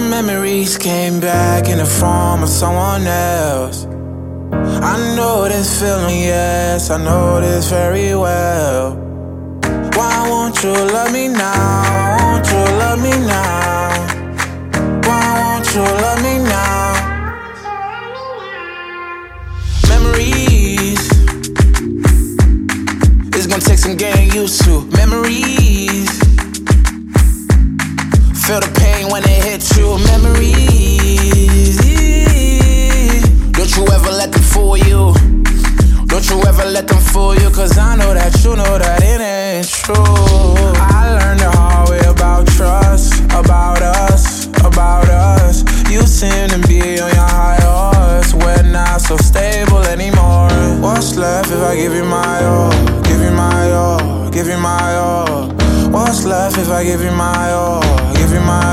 memories came back in the form of someone else. I know this feeling, yes, I know this very well. Why won't you love me now? Why won't you love me now? Why won't you love me now? Memories. It's gonna take some getting used to. Memories. Feel the pain when it hits you. Memories. Don't you ever let them fool you. Don't you ever let them fool you. Cause I know that you know that it ain't true. I learned the hard way about trust, about us, about us. You seem to be on your high horse. We're not so stable anymore. What's left if I give you my all? Give you my all, give you my all. What's left if I give you my all? Give you my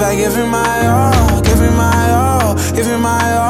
Give you my all? Give you my all, give you my all.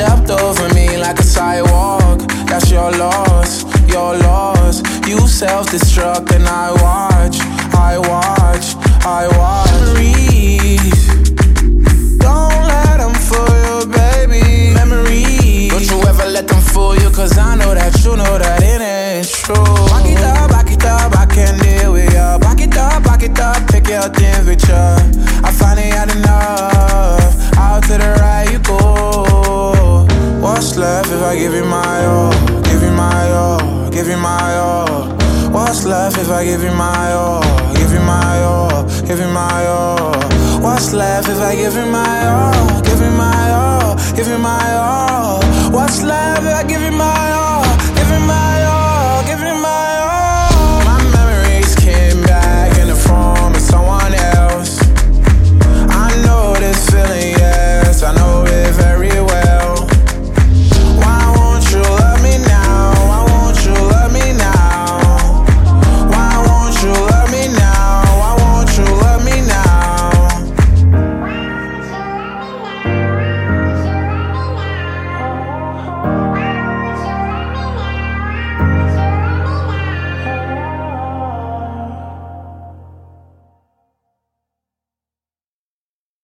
Stepped over me like a sidewalk. That's your loss, your loss. You self destruct and I watch, I watch, I watch. Memories. Don't let them fool you, baby. Memories. Don't you ever let them fool you, cause I know that you know that it ain't true. Back it up, back it up, I can't deal with ya. Back it up, back it up, take your temperature. I finally left if I give you my all? Give you my all, give you my all. What's left if I give you my all? Give you my all, give you my all. What's left if I give you my all? Give you my all, give you my all.